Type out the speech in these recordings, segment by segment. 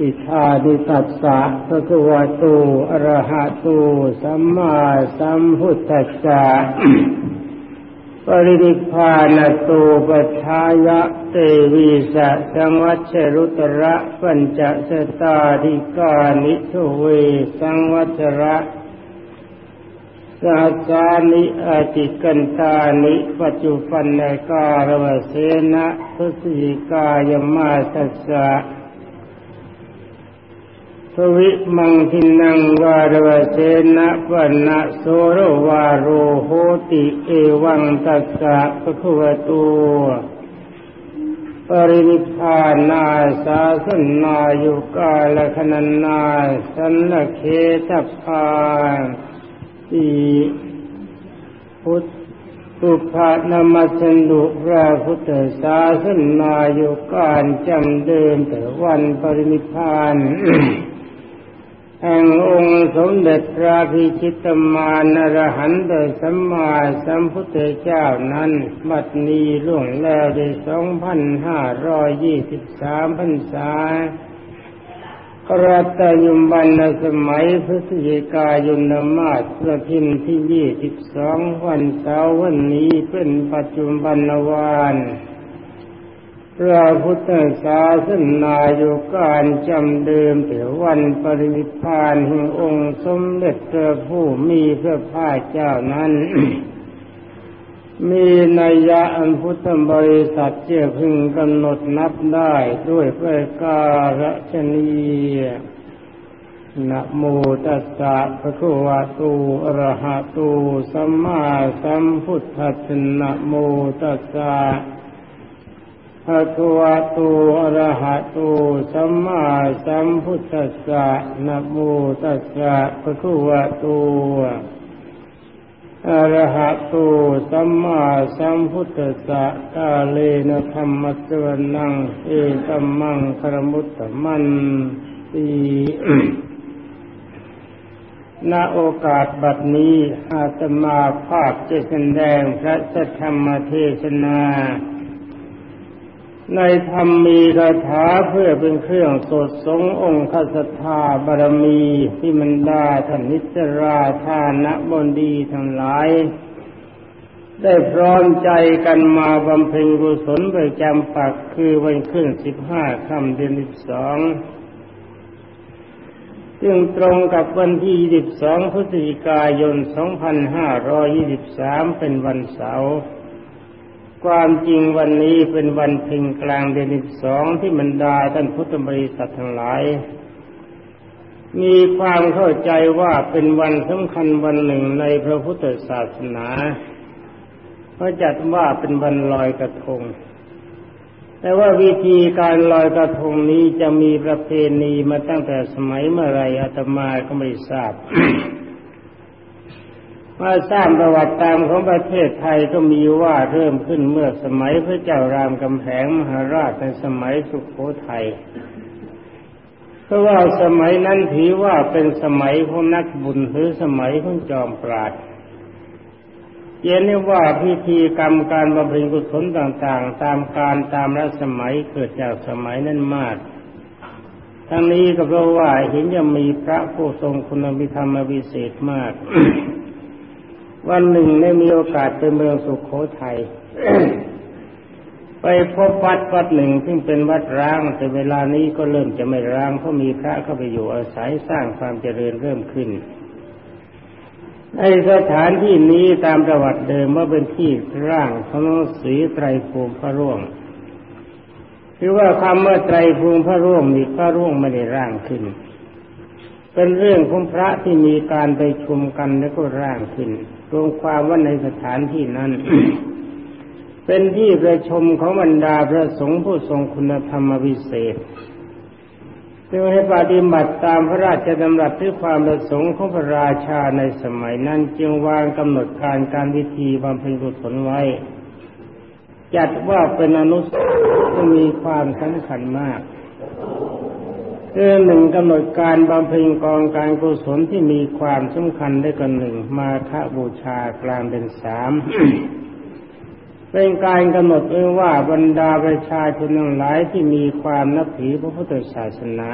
อิทาดิตัสสะพระควาตูอรหะตูสัมมาสัมพุทธัสสะปรินิพานตูปัฏายะเตวีสะสังวัชรุตระปัญจสตาธิกานิทุเวสังวัชระสาสานิอาติกันตานิปัจจุปันนการวเสนะทุสิกายมาสัสสะ วิมังทินังวารวเสนะปันนะโสรวาโรโหติเอวังตัสสะพะคุวตูปรินิพานาสาสนายุกาลคนันาสันลเคทพานีพุทธุภานามัสันดุพระพุทธศาสนาอยู่การจำเดิมแต่วันปรินิพาน แห่งองค์สมเด็จพระพิชิตมานรหันตสัมมาสัมพุทธเจ้านั้นบัดนี้ล่วงแล้วได้สองพันห้าร้อยยี่สิบสามพรรษากรัตยุมบันสมัยพฤศจิกายนมาสประพิมที่ยี่สิบสองวันเสาร์วันนี้เป็นปัจจุบันวาน พระพุทธศาสนาอยู่การจำเดิมแต่วันปรินิพานแห่งองค์สมเด็จพระผู้มีพระภาคเจ้านั้น มีนัยยะอันพุทธบริษัทเจ้าพึงกำหนดนับได้ด้วยประการชนีนะโมตัสสะภะคะวะโตอะระหะโตสัมมาสัมพุทธัสสะนะโมตัสสะ ภะคะวะโตอะระหะโตสัมมาสัมพุทธัสสะนะโมตัสสะภะคะวะโตอะระหะโตสัมมาสัมพุทธัสสะกาเลนะธรรมะสวนังเอตัมมังครมุตตมันตีณโอกาสบัดนี้อาตมาภาพจะแสดงพระสัทธรรมเทศนา ในธรรมมีคาถาเพื่อเป็นเครื่องสดสงองค์ขสธาบารมีที่มันได้ท่านนิจราธานะบนดีทั้งหลาย ได้พร้อมใจกันมาบำเพ็ญกุศลประจำปักคือวันขึ้นสิบห้าค่ำเดือนสิบสองซึ่งตรงกับวันที่ 22 พฤศจิกายน 2523 เป็นวันเสาร์ ความจริงวันนี้เป็นวันเพ็ญกลางเดือน12ที่บรรดาท่านพุทธบริษัททั้งหลาย มีความเข้าใจว่าเป็นวันสำคัญวันหนึ่งในพระพุทธศาสนาเพราะจัดว่าเป็นวันลอยกระทง แต่ว่าวิธีการลอยกระทงนี้จะมีประเพณีมาตั้งแต่สมัยเมื่อไรอาตมาก็ไม่ทราบ มาสร้างประวัติตามของประเทศไทยก็มีว่าเริ่มขึ้นเมื่อสมัยพระเจ้ารามกำแหงมหาราชในสมัยสุขโขทัยเพราะว่าสมัยนั้นถือว่าเป็นสมัยของนักบุญหรือสมัยของจอมปราดเย็นว่าพิธีกรรมการบำเพ็ญกุศลต่างๆ ตามการตามรัสมัยเกิดจากสมัยนั้นมาก ทั้งนี้ก็เพราะว่าเห็นจะมีพระผู้ทรงคุณธรรมวิเศษมาก วันหนึ่งได้มีโอกาสไปเมืองสุขโขทัยไปพบวัดวัดหนึ่งซึ่งเป็นวัดร้าง แต่เวลานี้ก็เริ่มจะไม่ร้างเพราะมีพระเข้าไปอยู่อาศัยสร้างความเจริญเริ่มขึ้นในสถานที่นี้ตามประวัติเดิมว่าเป็นที่ร่างของสีไตรภูมิพระร่วงคือว่าคำว่าไตรภูมิพระร่วงมีพระร่วงไม่ได้ร่างขึ้น เป็นเรื่องของพระที่มีการไปชุมกันแล้วก็ร่างขึ้น รวมความว่าในสถานที่นั้น เป็นที่ประชุมของบรรดาพระสงฆ์ผู้ทรงคุณธรรมวิเศษจึงให้ปฏิบัติตามพระราชดำรัสที่ความประสงค์ของพระราชาในสมัยนั้นจึงวางกำหนดการการวิธีบำเพ็ญกุศลไว้ จัดว่าเป็นอนุสที่มีความสำคัญมาก คือหนึ่งกำหนดการบำเพ็ญกองการกุศลที่มีความสำคัญได้กันหนึ่งมาฆบูชากลางเดือนสามเป็นการกำหนดไว้ว่าบรรดาประชาชนทั้งหลายที่มีความนับถือพระพุทธศาสนา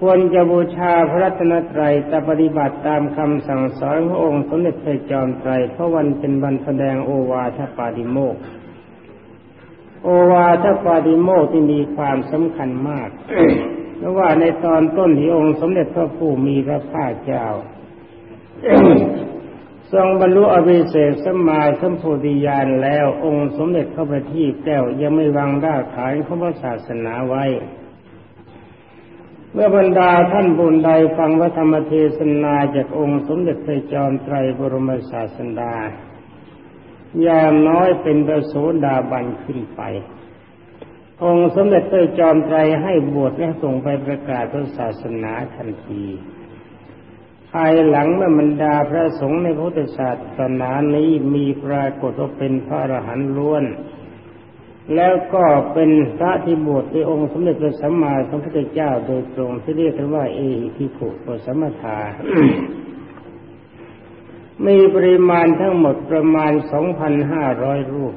ควรจะบูชาพระรัตนตรัยแต่ปฏิบัติตามคำสั่งสอนขององค์สมเด็จพระจอมไตรเพราะวันเป็นวันแสดงโอวาทปาติโมกข์ โอวาทปาติโมกข์ที่มีความสำคัญมากเพราะว่าในตอนต้นที่องค์สมเด็จพระผู้มีพระภาคเจ้าทรงบรรลุอภิเศษสมมาสัมโพธิญาณแล้ว องค์สมเด็จพระบัณฑิตแก้วยังไม่วางรากฐานของพระศาสนาไว้ เมื่อบรรดาท่านบุญใดฟังพระธรรมเทศนาจากองค์สมเด็จพระจอมไตรบรมศาสดา อย่างน้อยเป็นประโสดาบันขึ้นไป องค์สมเด็จพระจอมไตรให้บวชและส่งไปประกาศพระศาสนาทันที ภายหลังเมื่อบรรดาพระสงฆ์ในพุทธศาสนานี้มีปรากฏว่าเป็นพระอรหันต์ล้วน แล้วก็เป็นพระที่บวชในองค์สมเด็จพระสัมมาสัมพุทธเจ้าโดยตรงที่เรียกกันว่าเอหิพิขุปสมมาทา มีปริมาณทั้งหมดประมาณ 2,500 รูป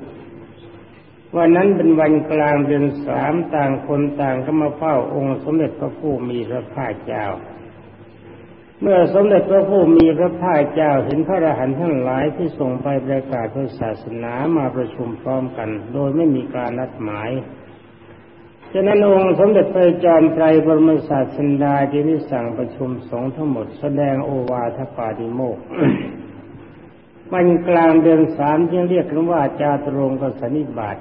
วันนั้นเป็นวันกลางเดือนสามต่างคนต่างก็มาเฝ้าองค์สมเด็จพระผู้มีพระภาคเจ้า เมื่อสมเด็จพระผู้มีพระภาคเจ้าเห็นพระอรหันต์ทั้งหลายที่ส่งไปประกาศพระศาสนามาประชุมพร้อมกัน โดยไม่มีการนัดหมายฉะนั้นองค์สมเด็จพระจอมไตรบรมศาสดาจึงได้สั่งประชุมสงฆ์ทั้งหมดแสดงโอวาทปาติโมก วันกลางเดือนสามจึงเรียกกันว่าจาตุรงกสนิบาต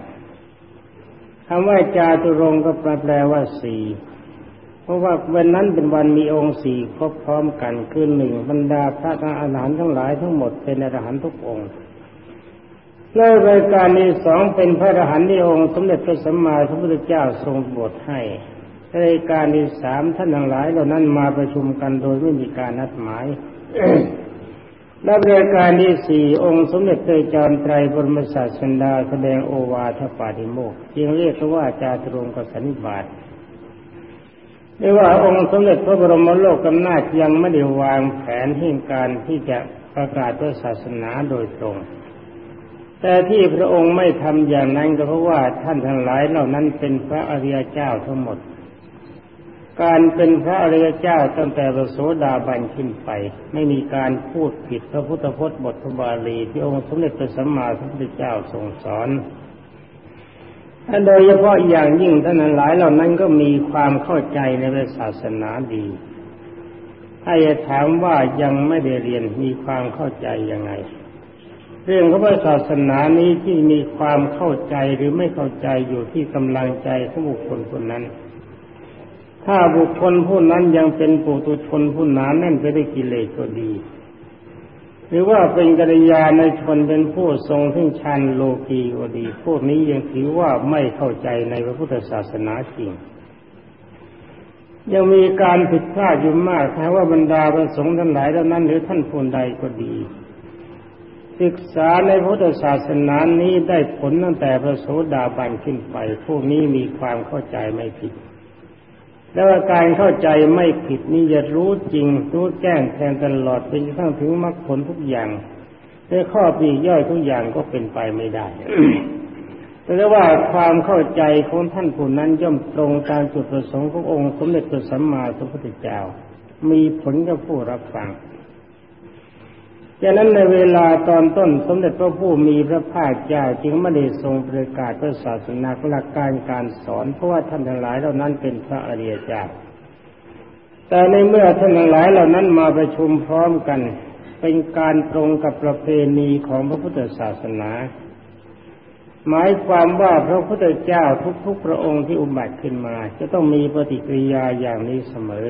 คำว่าจาตุรงก็แปลว่าสี่เพราะว่าวันนั้นเป็นวันมีองค์สี่ครบพร้อมกันคือหนึ่งบรรดาพระอาหารทั้งหลายทั้งหมดเป็นอรหันต์ทุกองค์แล้วรายการที่สองเป็นพระอรหันต์ที่องค์ สมเด็จพระสัมมาสัมพุทธเจ้าทรงบทให้รายการที่สามท่านทั้งหลายเหล่านั้นมาประชุมกันโดยไม่มีการนัดหมาย และรายการที่สี่องค์สมเด็จพระจอมไตรบรมศาสดาแสดงโอวาทปาติโมกจึงเรียกว่าจาตุรงกสนิบาตเรียกว่าองค์สมเด็จพระบรมโลกกำนาจยังไม่ได้วางแผนให้การที่จะประกาศพระศาสนาโดยตรง แต่ที่พระองค์ไม่ทำอย่างนั้นก็เพราะว่าท่านทั้งหลายเหล่านั้นเป็นพระอริยเจ้าทั้งหมด การเป็นพระอริยเจ้าตั้งแต่พระโสดาบันขึ้นไป ไม่มีการพูดผิดพระพุทธพจน์บทพระบาลีที่องค์สมเด็จพระสัมมาสัมพุทธเจ้าทรงสอนโดยเฉพาะอย่างยิ่งท่านหลายเหล่านั้นก็มีความเข้าใจในศาสนาดี ถ้าจะถามว่ายังไม่ได้เรียนมีความเข้าใจยังไง เรื่องของศาสนานี้ที่มีความเข้าใจหรือไม่เข้าใจอยู่ที่กำลังใจของบุคคลคนนั้น ถ้าบุคคลผู้นั้นยังเป็นปุถุชนผู้หนาแน่นไปด้วยกิเลสก็ดี หรือว่าเป็นกัลยาณชนเป็นผู้ทรงทึ่งชันโลกีก็ดี พวกนี้ยังถือว่าไม่เข้าใจในพระพุทธศาสนาจริง ยังมีการผิดพลาดอยู่มากถ้าว่าบรรดาประสงค์ทั้งหลายเหล่านั้น หรือท่านผู้ใดก็ดีศึกษาในพุทธศาสนานี้ได้ผลตั้งแต่พระโสดาบันขึ้นไป พวกนี้มีความเข้าใจไม่ผิด แล้วการเข้าใจไม่ผิดนี่จะรู้จริง รู้แจ้งแทนตลอดเป็นทั้งถึงมรรคผลทุกอย่างแต่ข้อปีย่อยทุกอย่างก็เป็นไปไม่ได้แต่ว่าความเข้าใจของท่านผู้นั้นย่อมตรงตามจุดประสงค์ขององค์ สมเด็จพระสัมมาสัมพุทธเจ้า มีผลกับผู้รับฟัง จากนั้นในเวลาตอนต้นสมเด็จพระผู้มีพระภาคเจ้าจึงไม่ได้ทรงประกาศพระศาสนาหลักการการสอน เพราะว่าท่านทั้งหลายเหล่านั้นเป็นพระอริยเจ้า แต่ในเมื่อท่านทั้งหลายเหล่านั้นมาประชุมพร้อมกัน เป็นการตรงกับประเพณีของพระพุทธศาสนา หมายความว่าพระพุทธเจ้าทุกๆพระองค์ที่อุบัติขึ้นมา จะต้องมีปฏิกิริยาอย่างนี้เสมอ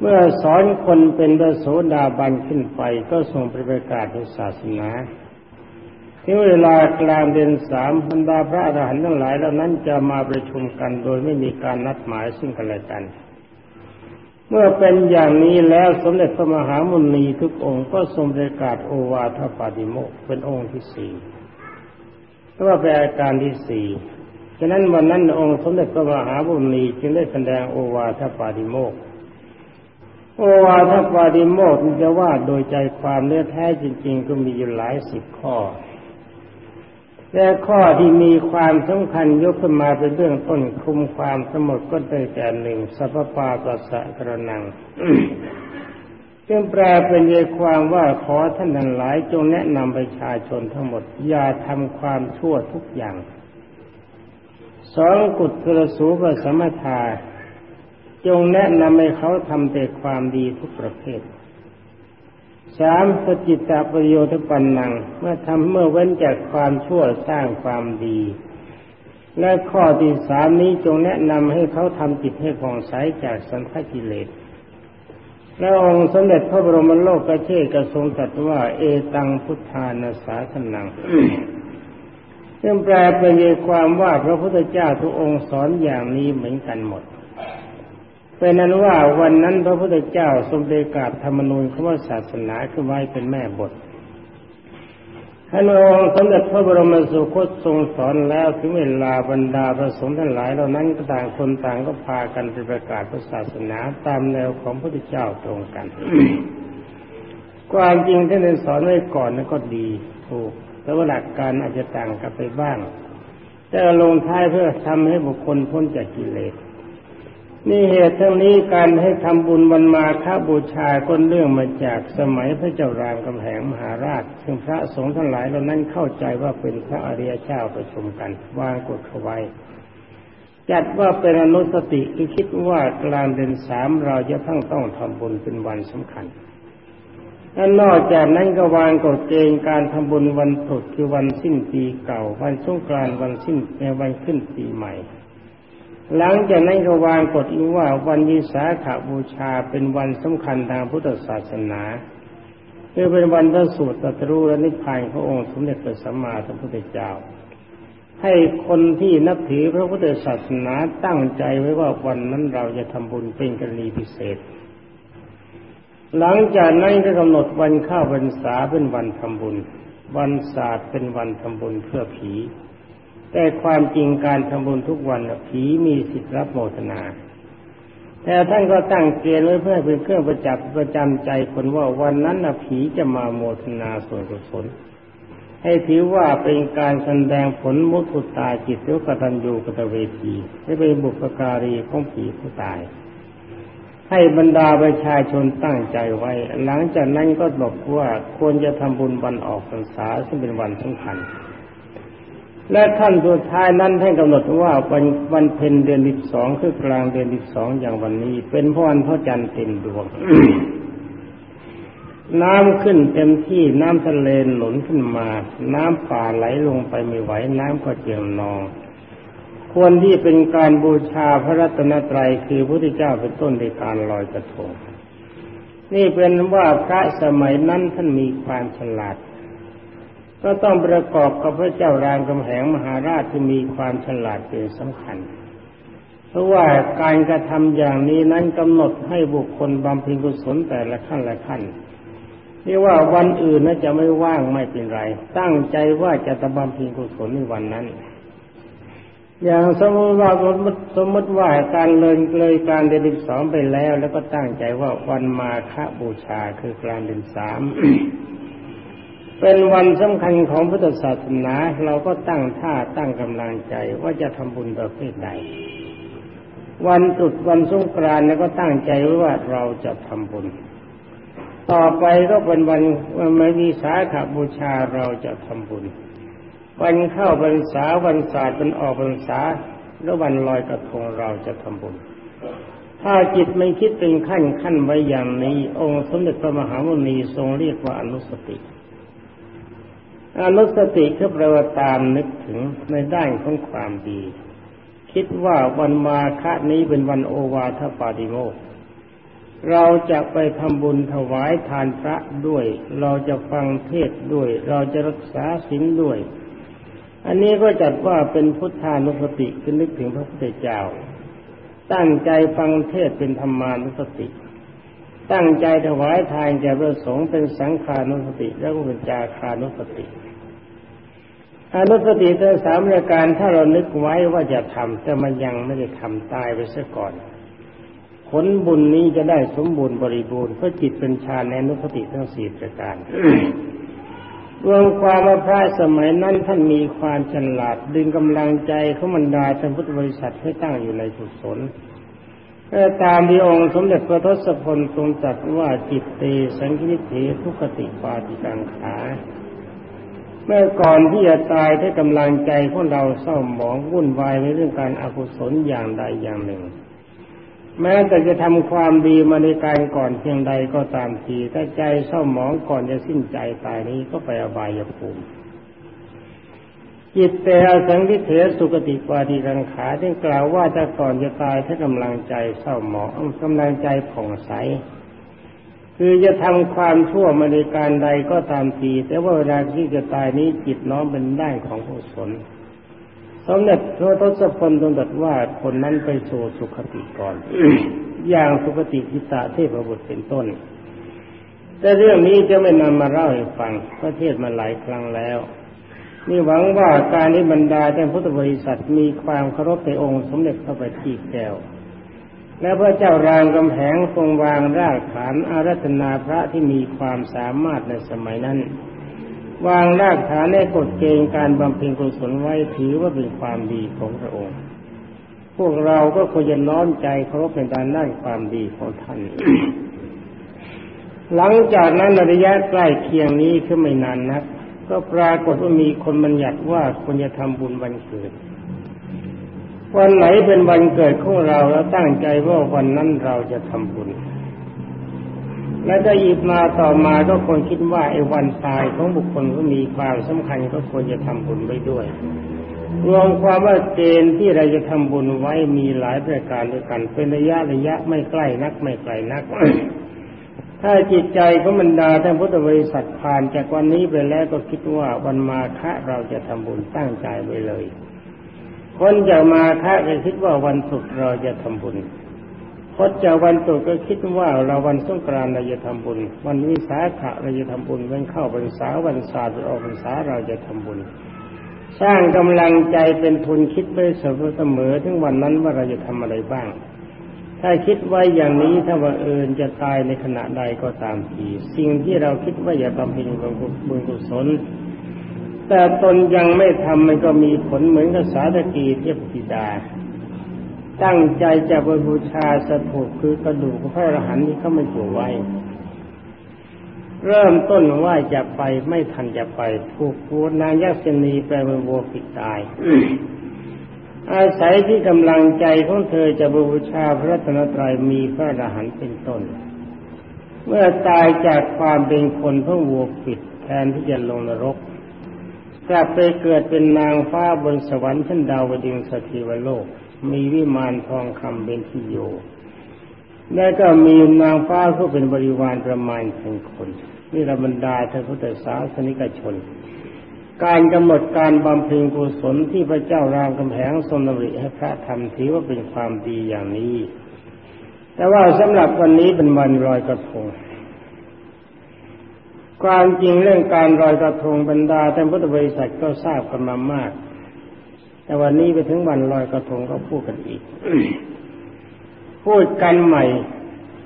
เมื่อสอนคนเป็นพระโสดาบันขึ้นไปก็ส่งไปประกาศในศาสนาที่เวลากลางเดือนสามบรรดาพระอรหันต์ทั้งหลายเหล่านั้นจะมาประชุมกันโดยไม่มีการนัดหมายซึ่งกันและกัน เมื่อเป็นอย่างนี้แล้วสมเด็จพระมหามุนีทุกองค์ก็ทรงประกาศโอวาทปาติโมกเป็นองค์ที่สี่เพราะว่าเป็นอาการที่สี่ฉะนั้นวันนั้นองค์สมเด็จพระมหามุนีจึงได้แสดงโอวาทปาติโมกข โอวาทปาติโมกข์จะว่าโดยใจความเนื้อแท้จริง ๆ ก็มีอยู่หลายสิบข้อ แต่ข้อที่มีความสำคัญยกขึ้นมาเป็นเรื่องต้นคุมความสมดก็ได้แก่หนึ่งสัพพาตัสสะกระนังจึงแปลเป็นใจความว่าขอท่านทั้งหลายจงแนะนำประชาชนทั้งหมด อย่าทำความชั่วทุกอย่างสองกุศลสูปสมถา จงแนะนำให้เขาทำแต่ความดีทุกประเภทสามสจิตตประโยชน์ปันนัง เมื่อทำเมื่อเว้นจากความชั่วสร้างความดี และข้อที่สามนี้จงแนะนำให้เขาทำจิตให้ผ่องใสจากสันทกิเลสและองค์สมเด็จพระบรมโลกกระเทศกระทรงตรัสว่าเอตังพุทธานาสาสนังซึ่งแปลเป็นความว่าพระพุทธเจ้าทุกองค์สอนอย่างนี้เหมือนกันหมด เป็นนั้นว่าวันนั้นพระพุทธเจ้าทรงได้กาบธรรมนูญคำว่าศาสนาขึ้นไว้เป็นแม่บทท่านองค์สมเด็จพระบรมสุคตทรงสอนแล้วถึงเวลาบรรดาพระสงฆ์ทั้งหลายเหล่านั้นก็ต่างคนต่างก็พากันไปประกาศพระศาสนาตามแนวของพระพุทธเจ้าตรงกัน ความจริงท่านสอนไว้ก่อนนั้นก็ดีถูก แต่ว่าหลักการอาจจะต่างกันไปบ้าง แต่ลงท้ายเพื่อทำให้บุคคลพ้นจากกิเลส นี่เหตุทั้งนี้การให้ทำบุญวันมาฆบูชาก็เรื่องมาจากสมัยพระเจ้ารามกำแหงมหาราช ซึ่งพระสงฆ์ทั้งหลายเหล่านั้นเข้าใจว่าเป็นพระอริยเจ้าประชุมกันวางกฎเขาไว้จัดว่าเป็นอนุสติคือคิดว่ากลางเดือนสามเราจะทั้งต้องทำบุญเป็นวันสำคัญและนอกจากนั้นก็วางกฎเกณฑ์การทำบุญวันตรุษคือวันสิ้นปีเก่า วันสงกรานต์วันสิ้นในวันขึ้นปีใหม่ หลังจากนั้นก็วางกฎอีกว่าวันวิสาขาบูชาเป็นวันสำคัญทางพุทธศาสนาคือเป็นวันพระสูตรตรัสรู้และนิพพานพระองค์สมเด็จพระสัมมาสัมพุทธเจ้า ให้คนที่นับถือพระพุทธศาสนาตั้งใจไว้ว่าวันนั้นเราจะทำบุญเป็นกรณีพิเศษ หลังจากนั้นก็กำหนดวันข้าวพรรษาเป็นวันทำบุญ วันศาสตร์เป็นวันทำบุญเพื่อผี แต่ความจริงการทำบุญทุกวันผีมีสิทธิ์รับโมทนา แต่ท่านก็ตั้งเกณฑ์ไว้เพื่อเป็นเครื่องประจับประจำใจคนว่าวันนั้นผีจะมาโมทนาส่วนกุศลให้ถือว่าเป็นการแสดงผลมุทุตาจิตหรือกตัญญูกตเวทีให้เป็นบุพการีของผีผู้ตาย ให้บรรดาประชาชนตั้งใจไว้ หลังจากนั้นก็บอกว่าควรจะทำบุญวันออกพรรษาซึ่งเป็นวันสำคัญ และขั้นสุดท้ายนั้นท่านกำหนดว่าวันวันเพ็ญเดือนที่สองคือกลางเดือนที่สองอย่างวันนี้ เป็นพวันพระจันทร์เต็มดวง น้ำขึ้นเต็มที่น้ำทะเลหนุนขึ้นมา น้ำป่าไหลลงไปไม่ไหวน้ำก็เจียงนองควรที่เป็นการบูชาพระรัตนตรัยคือพระพุทธเจ้าเป็นต้นในการลอยกระทงนี่เป็นว่าพระสมัยนั้นท่านมีความฉลาด ก็ต้องประกอบกับพระเจ้ารามกำแหงมหาราชที่มีความฉลาดเป็นสำคัญ เพราะว่าการกระทำอย่างนี้นั้นกำหนดให้บุคคลบำเพ็ญกุศลแต่ละขั้นละขั้นเรียกว่าวันอื่นน่าจะไม่ว่างไม่เป็นไร ตั้งใจว่าจะตบำเพ็ญกุศลในวันนั้น อย่างสมมติว่าสมมติสมมติว่าการเลยเลยการเดือนสองไปแล้ว แล้วก็ตั้งใจว่าวันมาฆบูชาคือกลางเดือนสาม เป็นวันสำคัญของพุทธศาสนาเราก็ตั้งท่าตั้งกำลังใจว่าจะทำบุญประเภทใด วันตรุษวันสงกรานต์แล้วก็ตั้งใจไว้ว่าเราจะทำบุญ ต่อไปก็เป็นวันวันไม่มีสาขาบูชาเราจะทำบุญ วันเข้าพรรษาวันศาสตร์เป็นออกพรรษาแล้ววันลอยกระทงเราจะทำบุญ ถ้าจิตไม่คิดเป็นขั้นขั้นไว้อย่างนี้ องค์สมเด็จพระมหามุนีทรงเรียกว่าอนุสติ อนุสติคือแปลว่าตามนึกถึงในด้านของความดี คิดว่าวันมาฆะนี้เป็นวันโอวาทปาติโมกเราจะไปทำบุญถวายทานพระด้วย เราจะฟังเทศด้วย เราจะรักษาศีลด้วย อันนี้ก็จัดว่าเป็นพุทธานุสติคือนึกถึงพระพุทธเจ้า ตั้งใจฟังเทศเป็นธรรมานุสติ ตั้งใจถวายทานแก่พระสงฆ์เป็นสังขานุสติ แล้วก็เป็นจาคานุสติ อนุสติทั้งสามรายการถ้าเรานึกไว้ว่าจะทำแต่มันยังไม่ได้ทำตายไปซะก่อน ผลบุญนี้จะได้สมบูรณ์บริบูรณ์เพราะจิตเป็นฌานในอนุสติทั้งสี่ประการรวมความว่าพระสมัยนั้นท่านมีความฉลาดดึงกำลังใจเขามันดาท่านพุทธบริษัทให้ตั้งอยู่ในสุสนตามที่องค์สมเด็จพระทศพลทรงตรัสว่าจิตเตสังคิเถทุกติปาติกังขา เมื่อก่อนที่จะตายถ้ากำลังใจของเราเศร้าหมองวุ่นวายในเรื่องการอากุศลอย่างใดอย่างหนึ่ง แม้แต่จะทำความดีมาในการก่อนเพียงใดก็ตามทีถ้าใจเศร้าหมองก่อนจะสิ้นใจตายนี้ก็ไปอบายภูมิจิตแต่สังวิเถสุกติปาดีกังขาที่กล่าวว่าจะก่อนจะตายถ้ากำลังใจเศร้าหมองกำลังใจผ่องใส คือจะทำความชั่วมาในการใดก็ตามทีแต่ว่าเวลาที่จะตายนี้จิตน้อมเป็นด้านของกุศลสมเด็จพระทศพลตรัสว่าคนนั้นไปสู่สุขติก่อน อย่างสุขติทิตาเทพบุตรเป็นต้น แต่เรื่องนี้จะไม่นำมาเล่าให้ฟังพระเทศมาหลายครั้งแล้วนี่หวังว่าการนี้บรรดาท่านพุทธบริษัทมีความเคารพในองค์สมเด็จพระบัณฑิตแก้ว และพระเจ้ารามกำแหงทรงวางรากฐานอารัธนาพระที่มีความสามารถในสมัยนั้น วางรากฐานในกฎเกณฑ์การบำเพ็ญกุศลไว้ถือว่าเป็นความดีของพระองค์ พวกเราก็ควรจะน้อมใจเคารพในด้านด้านความดีของท่าน หลังจากนั้นระยะใกล้เคียงนี้คือไม่นานนัก ก็ปรากฏว่ามีคนบัญญัติว่าควรจะทำบุญวันเกิด วันไหนเป็นวันเกิดของเราแล้วตั้งใจว่าวันนั้นเราจะทำบุญ และถ้าอีกมาต่อมาก็คนคิดว่าไอ้วันตายของบุคคลก็มีความสำคัญก็ควรจะทำบุญไว้ด้วย รวมความว่าเกณฑ์ที่เราจะทำบุญไว้มีหลายประการด้วยกัน เป็นระยะระยะไม่ใกล้นักไม่ไกลนัก ถ้าจิตใจของบรรดาท่านพุทธบริษัทผ่านจากวันนี้ไปแล้วก็คิดว่าวันมาฆะเราจะทำบุญตั้งใจไว้เลย คนจากมาฆะก็คิดว่าวันศุกร์เราจะทำบุญคนจากวันศุกร์ก็คิดว่าเราวันสงกรานต์เราจะทำบุญ วันวิสาขะเราจะทำบุญวันเข้าพรรษาวันศาสตร์ออกพรรษาเราจะทำบุญ สร้างกำลังใจเป็นทุนคิดไปเสมอถึงวันนั้นว่าเราจะทำอะไรบ้าง ถ้าคิดไว้อย่างนี้ถ้าว่าเอิญจะตายในขณะใดก็ตามที สิ่งที่เราคิดว่าอย่าทำเพ็ญบุญกุศล แต่ตนยังไม่ทำมันก็มีผลเหมือนกับสาธกีเทพธิดา ตั้งใจจะบูชาสถูปคือกระดูกพระอรหันต์ที่เขาไม่ถูกไว้ เริ่มต้นว่าจะไปไม่ทันจะไปถูกพูนางยักษณีแปลเป็นวัวปิดตาย อาศัยที่กำลังใจของเธอจะบูชาพระรัตนตรัยมีพระอรหันต์เป็นต้น เมื่อตายจากความเป็นคนพื่อวัวปิดแทนที่จะลงนรก กลับไปเกิดเป็นนางฟ้าบนสวรรค์ชั้นดาวดึงสถิวโลก มีวิมานทองคำเป็นที่อยู่และก็มีนางฟ้าผู้เป็นบริวารประมาณพันคนนี่ระบรรดาท่านพุทธศาสนิกชน การกำหนดการบำเพ็ญกุศลที่พระเจ้ารามกำแหงทรงดำริให้พระทำถือว่าเป็นความดีอย่างนี้ แต่ว่าสำหรับวันนี้เป็นวันลอยกระทง ความจริงเรื่องการลอยกระทงบรรดาท่านพุทธบริษัทก็ทราบกันมามาก แต่วันนี้ไปถึงวันลอยกระทงก็พูดกันอีก พูดกันใหม่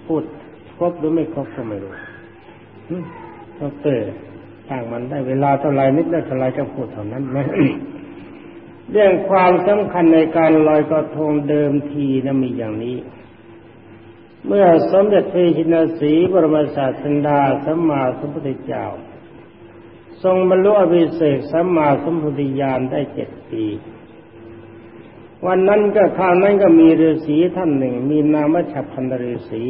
พูดครบหรือไม่ครบก็ไม่รู้ดรช่างมันได้เวลาเท่าไรนิดได้เท่าไรก็พูดเท่านั้นนะเรื่องความสำคัญในการลอยกระทงเดิมทีนะมีอย่างนี้ เมื่อสมเด็จพระชินสีบรมศาสดาสัมมาสัมพุทธเจ้า ทรงบรรลุอภิเศกสัมมาสัมพุทธญาณได้เจ็ดปี วันนั้นก็ข้าวนั้นก็มีฤาษีท่านหนึ่ง มีนามฉับพันฤาษี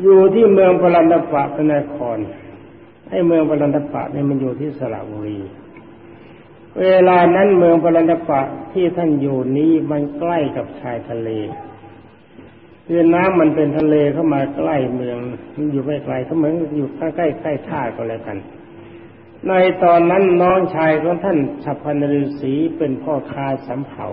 อยู่ที่เมืองปรันตปะพนครไอ้เมืองปรันตปะเนี่ยมันอยู่ที่สระบุรี เวลานั้นเมืองปรันตปะที่ท่านอยู่นี้มันใกล้กับชายทะเล คือน้ำมันเป็นทะเลเข้ามาใกล้เมืองมันอยู่ไม่ไกลเขาเหมือนอยู่ใกล้ใกล้ท่าก็แล้วกัน ในตอนนั้นน้องชายของท่านฉับพันฤาษีเป็นพ่อค้าสำเภา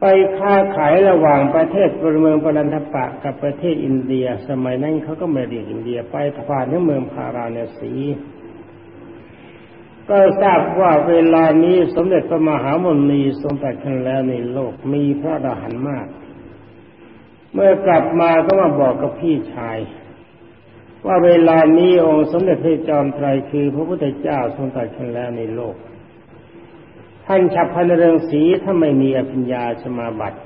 ไปค้าขายระหว่างประเทศเมืองปรันทปะกับประเทศอินเดีย สมัยนั้นเขาก็ไม่เรียกอินเดียไปผ่านที่เมืองพาราณสี ก็ทราบว่าเวลานี้สมเด็จพระมหามนีทรงตัดกันแล้วในโลกมีพระอรหันต์มาก เมื่อกลับมาก็มาบอกกับพี่ชาย ว่าเวลานี้องค์สมเด็จพระจอมไตรคือพระพุทธเจ้าทรงตรัสขึ้นแล้วในโลก ท่านฉับพันเรืองสีถ้าไม่มีอภิญญาสมาบัติ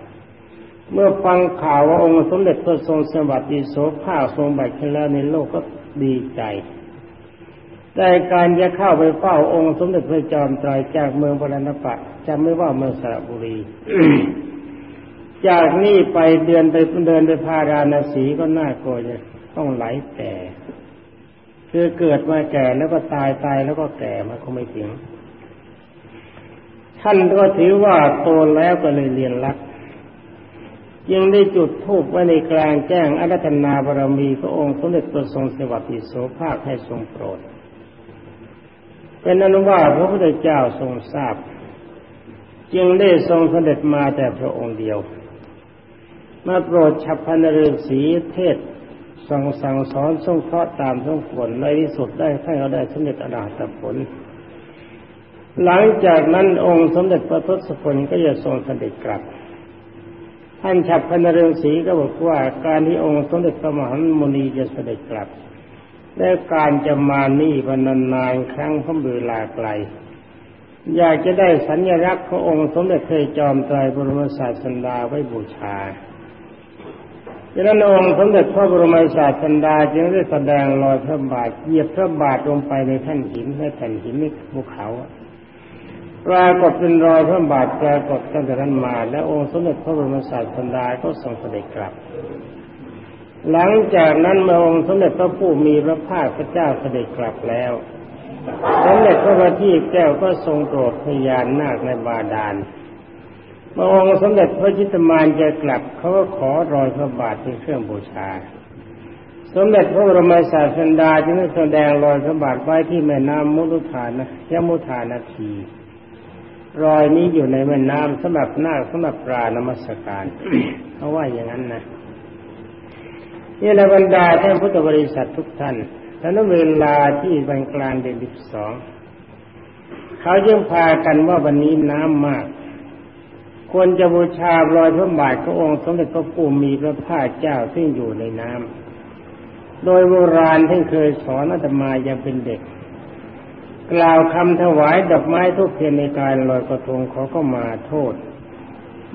เมื่อฟังข่าวว่าองค์สมเด็จพระทรงสวัสดิโสภาทรงบัติขึ้นแล้วในโลกก็ดีใจแต่การจะเข้าไปเฝ้าองค์สมเด็จพระจอมไตรจากเมืองพรณปะจำไม่ว่าเมืองสระบุรี จากนี้ไปเดือนไปเดินไปพาราณสีก็น่ากลัวจะต้องไหลแก่คือเกิดมาแก่แล้วก็ตายตายแล้วก็แก่มาคงไม่ถึงท่านก็ถือว่าโตแล้วก็เลยเรียนรักยังได้จุดธูปไว้ในกลางแจ้งอารัธนาบารมีพระองค์สมเด็จตัวทรงสวัสดิโสภาคให้ทรงโปรด เป็นอนุว่าพระพุทธเจ้าทรงทราบ จึงได้ทรงเสด็จมาแต่พระองค์เดียว มาโปรดฉับพันฤาษีเทศสั่งสั่งสอนทรงเคราะห์ตามทรงควรในที่สุดได้ท่านก็ได้สมเด็จอรหัตผล หลังจากนั้นองค์สมเด็จพระทศพลก็จะทรงเสด็จกลับ ท่านฉับพันเรืองศรีก็บอกว่าการที่องค์สมเด็จพระมหามุนีจะเสด็จกลับและการจะมานี่พนานานครั้งพระเวลาไกล อยากจะได้สัญลักษณ์ขององค์สมเด็จพระจอมไตรบรมศาสดาไว้บูชา ดังนั้นองค์สมเด็จพระบรมศาสดาจึงได้แสดงรอยพระบาทเหยียบพระบาทลงไปในแท่นหินในแผ่นหินในภูเขาปรากฏเป็นรอยพระบาทปรากฏตั้งแต่นั้นมา และองค์สมเด็จพระบรมศาสดาก็ทรงเสด็จกลับ หลังจากนั้นเมื่อองค์สมเด็จพระผู้มีพระภาคพระเจ้าเสด็จกลับแล้วสมเด็จพระบัณฑิตแก้วก็ทรงโปรดพยานนาคในบาดาล มื่อองค์สมเด็จพระจิตมานจะกลับเขาก็ขอรอยพระบาทเป็นเครื่องบูชา สมเด็จพระบรมศาสดาจึงได้แสดงรอยพระบาทไว้ที่แม่น้ำมุทุธานะยมุธานาทีรอยนี้อยู่ในแม่น้ำสำหรับนาสำหรับปลานมัสการเขาว่าอย่างนั้นนะนี่แหละบรรดาท่านพุทธบริษัททุกท่านแล้วนเวลาที่วันกลางเดือนสิบสองเขายังพากันว่าวันนี้น้ำมาก ควรจะบูชารอยพระบาทขององค์สมเด็จพระปู่มีพระภาคเจ้าซึ่งอยู่ในน้ำโดยโบราณท่านเคยสอนอาตมายังเป็นเด็ก กล่าวคำถวายดอกไม้ทุกเทียนในการลอยกระทงขอก็มาโทษ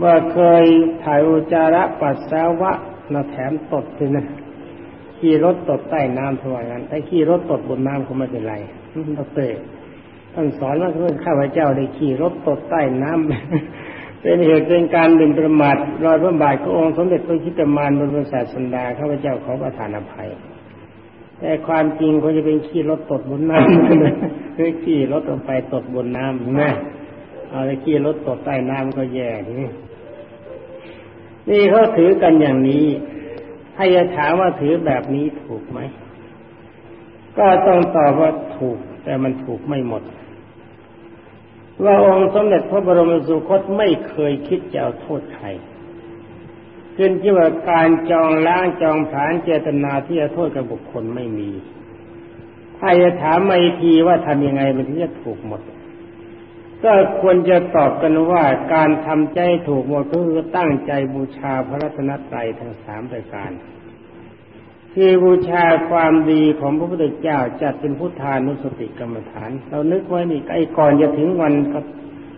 ว่าเคยถ่ายอุจาระปัสสาวะนาแถมตดเลยนะขี่รถตดใต้น้ำทว่างั้นแต่ขี่รถตดบนน้ำก็ไม่เป็นไรดรท่านสอนว่าเพื่อข้าพเจ้าได้ขี่รถตดใต้น้ำ เป็นเหตุเป็นการดึงประมาทรอยพระบาทขององค์สมเด็จพระคิตมานบรมศาสดาข้าพเจ้าขอประทานอภัย แต่ความจริงเขาจะเป็นขี่รถตดบนน้ำคือขี่รถลงไปตดบนน้ำนะเอาไปขี่รถตดใต้น้ำก็แย่นี้นี่เขาถือกันอย่างนี้ถ้าจะถามว่าถือแบบนี้ถูกไหม ก็ต้องตอบว่าถูก แต่มันถูกไม่หมด ว่าองค์สมเด็จพระบรมสุคตไม่เคยคิดจะเอาโทษใครขึ้นที่ว่าการจองล้างจองผานเจตนาที่จะโทษกับบุคคลไม่มี ถ้าจะถามไม่ทีว่าทำยังไงมันถึงจะถูกหมด ก็ควรจะตอบกันว่าการทำใจถูกหมดก็คือตั้งใจบูชาพระรัตนตรัยทั้งสามประการ คือบูชาความดีของพระพุทธเจ้าจัดเป็นพุทธานุสติกรรมฐาน เรานึกไว้นี่ไอ้ก่อนจะถึงวัน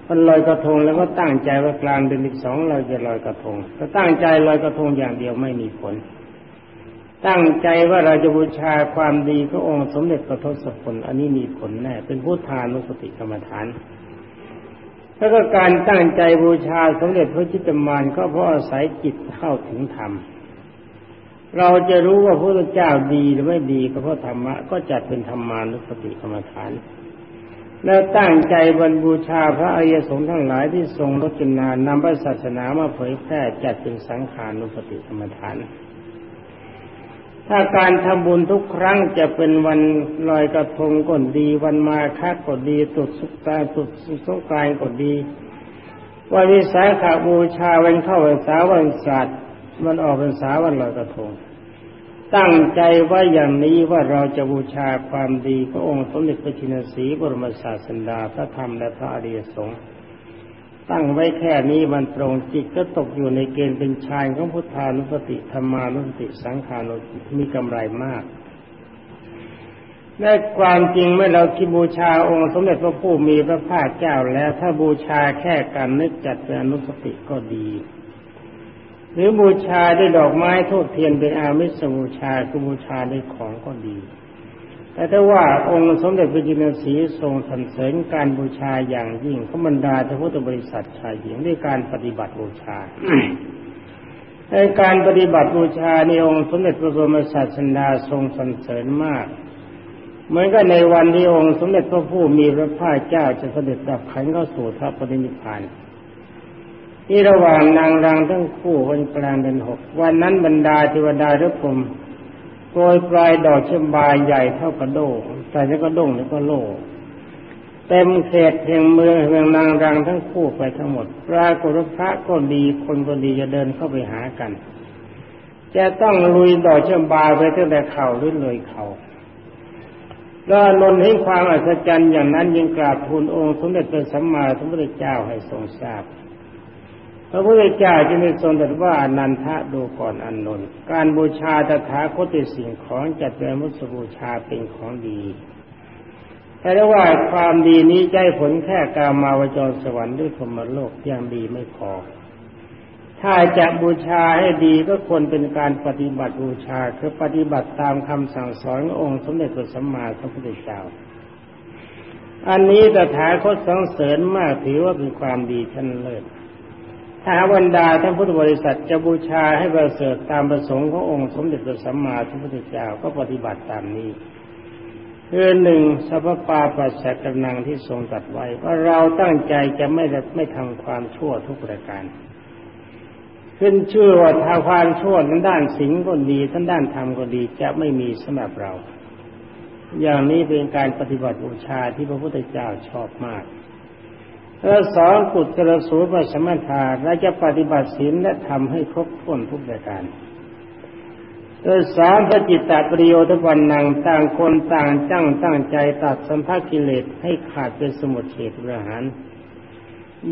วันลอยกระทงแล้วก็ตั้งใจว่ากลางเดือนที่สองเราจะลอยกระทงถ้าตั้งใจลอยกระทงอย่างเดียวไม่มีผล ตั้งใจว่าเราจะบูชาความดีพระองค์สมเด็จพระทศพลอันนี้มีผลแน่เป็นพุทธานุสติกรรมฐานแล้วก็การตั้งใจบูชาสมเด็จพระจิตมานก็เพราะอาศัยจิตเข้าถึงธรรม เราจะรู้ว่าพระพุทธเจ้าดีหรือไม่ดีก็เพราะธรรมะก็จัดเป็นธรรมานุสติกรรมฐาน แล้วตั้งใจบรรบูชาพระอริยสงฆ์ทั้งหลายที่ทรงรจนานำพระศาสนามาเผยแพร่จัดเป็นสังขานุสติกรรมฐาน ถ้าการทำบุญทุกครั้งจะเป็นวันลอยกระทงก็ดี วันมาฆก็ดีตุดสุกตาตุดสุกกายก็ดีวันวิสาขาบูชาวันเข้าวันสาวันศาสตร์ มันออกเป็นสาวันลอยกระทง ตั้งใจว่าอย่างนี้ว่าเราจะบูชาความดีพระองค์สมเด็จพระชินสีบรมศาสดาพระธรรมและพระอริยสงฆ์ตั้งไว้แค่นี้มันตรงจิตก็ตกอยู่ในเกณฑ์เป็นชายของพุทธานุสติธรรมานุสติสังขานุสติมีกำไรมากในความจริงเมื่อเราคิดบูชาองค์สมเด็จพระผู้มีพระภาคเจ้าแล้วถ้าบูชาแค่การนึกจัดเป็นอนุสติก็ดี หรือบูชาด้วยดอกไม้ทูบเทียนเป็นอามิสบูชาคือบูชาด้วยของก็ดี แต่ถ้าว่าองค์สมเด็จพระจินสีทรงสรรเสริญการบูชาอย่างยิ่งขบรรดาทพุทธบริษัทชายหญิงด้วยการปฏิบัติบูชาในการปฏิบัติบูชาในองค์สมเด็จพระบรมศาสดาทรงสรรเสริญมากเหมือนกับในวันที่องค์สมเด็จพระผู้มีพระภาคเจ้าจะเสด็จดับขันเข้าสู่ทัพปฏินิพาน ที่ระหว่างนางรางทั้งคู่วันกลางเดือนหกวันนั้นบรรดาเทวดาทุกคนโปรยปลายดอกชมบายใหญ่เท่ากระโดงแต่จะกระด้งแล้วก็โลเต็มเขตเพียงเมืองเมืองนางรังทั้งคู่ไปทั้งหมดปรากฏพระก็ดีคนก็ดีจะเดินเข้าไปหากัน จะต้องลุยดอกชมบาไปตั้งแต่เข่าหรือเลยเข่าก็นนให้ความอัศจรรย์อย่างนั้นยังกราบทูลองค์สมเด็จพระสัมมาสัมพุทธเจ้าให้ทรงทราบ ระพุทธเจ้าจึงได้ทรงตรัสว่าอนันทะดูก่อนอนนนการบูชาตถาคตสิ่งของจัดเป็นมุสบูชาเป็นของดีแต่ว่าความดีนี้ใจผลแค่กามาวจรสวรรค์ด้วยพรมโลกยังดีไม่พอ ถ้าจะบูชาให้ดีก็ควรเป็นการปฏิบัติบูชาคือปฏิบัติตามคำสั่งสอนขององค์สมเด็จพระสัมมาสัมพุทธเจ้าอันนี้ตถาคตสังเสริญมากถือว่าเป็นความดีชั้นเลิศ ถ้าบรรดาท่านพุทธบริษัทจะบูชาให้ประเสริฐตามประสงค์ขององค์สมเด็จพระสัมมาสัมพุทธเจ้าก็ปฏิบัติตามนี้คือหนึ่งสัพปาปัสสะกำนังที่ทรงตัดไว้ว่าเราตั้งใจจะไม่ไม่ทำความชั่วทุกประการ ขึ้นชื่อว่าทางความชั่วทั้งด้านสิ่งก็ดีทั้งด้านธรรมก็ดีจะไม่มีสำหรับเรา อย่างนี้เป็นการปฏิบัติบูชาที่พระพุทธเจ้าชอบมาก แล้วสองกุศลสูปสมถาและจะปฏิบัติศีลและทำให้ครบถ้วนทุกประการโดยสามพระจิตตปริโยทวันนังต่างคนต่างจังตั้งใจตัดสัมภากิเลสให้ขาดเป็นสมุทเฉทประหาร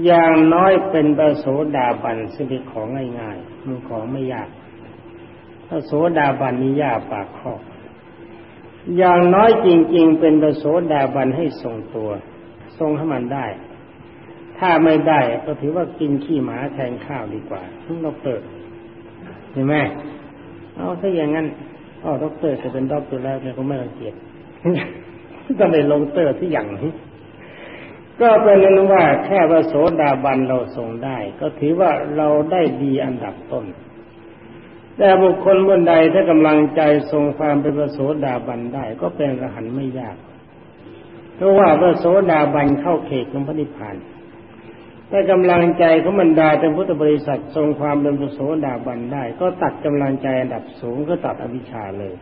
อย่างน้อยเป็นปโสดาบันซึ่งเป็นของง่ายๆมันของไม่ยากพระโสดาบันนี้ยากปากข้ออย่างน้อยจริง ๆ เป็นปโสดาบันให้ทรงตัว ทรงให้มันได้ ถ้าไม่ได้ก็ถือว่ากินขี้หมาแทนข้าวดีกว่าทุกดอกเตอร์เห็นไหมเอาถ้าอย่างนั้นอ๋อดอกเตอร์จะเป็นดอกเตอร์แล้วเนี่ยก็ไม่รังเกียจก็ไม่ลงเตอร์ที่อย่างนี้ก็เป็นนั้นว่าแค่ว่าโสดาบันเราทรงได้ ก็ถือว่าเราได้ดีอันดับต้น แต่บุคคลบนใดถ้ากำลังใจทรงความเป็นพระโสดาบันได้ ก็เป็นอรหันต์ไม่ยาก เพราะว่าพระโสดาบันเข้าเขตของพระนิพพาน ถ้ากำลังใจของบรรดาเป็นพุทธบริษัททรงความเป็นพระโสดาบันได้ ก็ตัดกำลังใจอันดับสูงก็ตัดอวิชชาเลย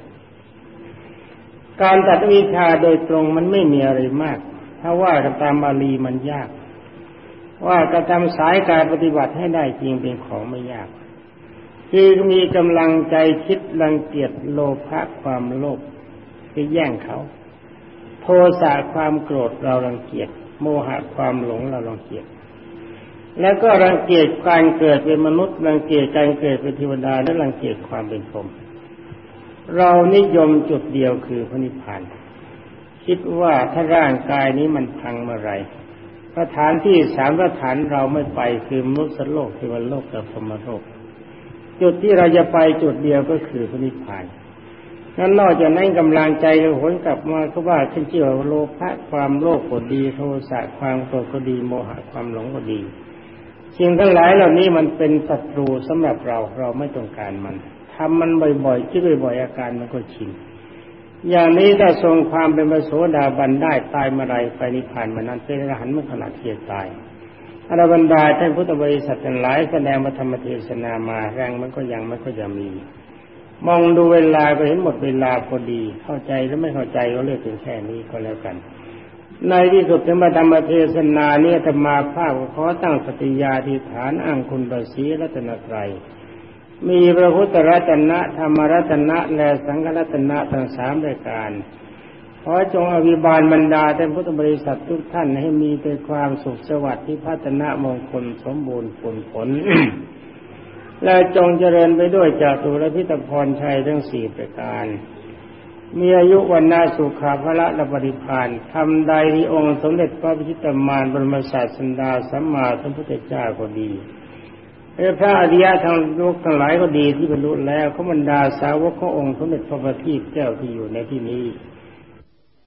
การตัดอวิชชาโดยตรงมันไม่มีอะไรมาก ถ้าว่ากันตามบาลีมันยาก ว่ากระทำสายการปฏิบัติให้ได้จริงเป็นของไม่ยาก คือมีกำลังใจคิดรังเกียจโลภะความโลภคือแย่งเขา โทสะความโกรธเรารังเกียจโมหะความหลงเรารังเกียจ แล้วก็รังเกียจการเกิดเป็นมนุษย์รังเกียจการเกิดเป็นเทวดาและรังเกียจความเป็นพรหมเรานิยมจุดเดียวคือพระนิพพานคิดว่าถ้าร่างกายนี้มันพังเมื่อไรสถานที่สามสถานเราไม่ไปคือมนุษย์โลกเทวโลกกับพรมโลก จุดที่เราจะไปจุดเดียวก็คือพระนิพพานนั้นนอกจากนั้นกำลังใจเราหวนกลับมาก็ว่าขึ้นชื่อว่าโลภะความโลภก็ดีโทสะความโกรธก็ดีโมหะความหลงก็ดี สิ่งทั้งหลายเหล่านี้มันเป็นศัตรูสำหรับเราเราไม่ต้องการมันทำมันบ่อยๆคิดบ่อยๆอาการมันก็ชินอย่างนี้ถ้าทรงความเป็นพระโสดาบันได้ตายเมื่อไรไปนิพพานมานั้นเป็นอรหันต์เมื่อขณะเทียตายอรบรรดาท่านพุทธบริษัททั้งหลายแสดงมาธรรมเทศนามาแรงมันก็ยังไม่ก็จะมี มองดูเวลาก็เห็นหมดเวลาพอดี เข้าใจหรือไม่เข้าใจก็เลือกเป็นแค่นี้ก็แล้วกัน ในที่สุดถึงมาธรรมเทศนาเนี่ยธรรมาภาพขอตั้งสติญาธิฐานอ้างคุณบาสีรัตนตรัย มีพระพุทธรัตนะธรรมรัตนะและสังฆรัตนะทั้งสามรายการ ขอจงอภิบาลบรรดาท่านพุทธบริษัททุกท่านให้มีแต่ความสุขสวัสดิ์ที่พัฒนามงคลสมบูรณ์ผลผล และจงเจริญไปด้วยจากตุรพิตพรชัยทั้งสี่ประการ มีอายุวันนาสุขาภละละปริพานทำใดที่องค์สมเด็จพระพิชิตมารบรมศาสดาสัมมาสัมพุทธเจ้าก็ดีเอพระอริยะทางโลกทั้งหลายก็ดีที่บรรลุแล้วเขาบรรดาสาวกขององค์สมเด็จพระบัณฑิตเจ้าที่อยู่ในที่นี้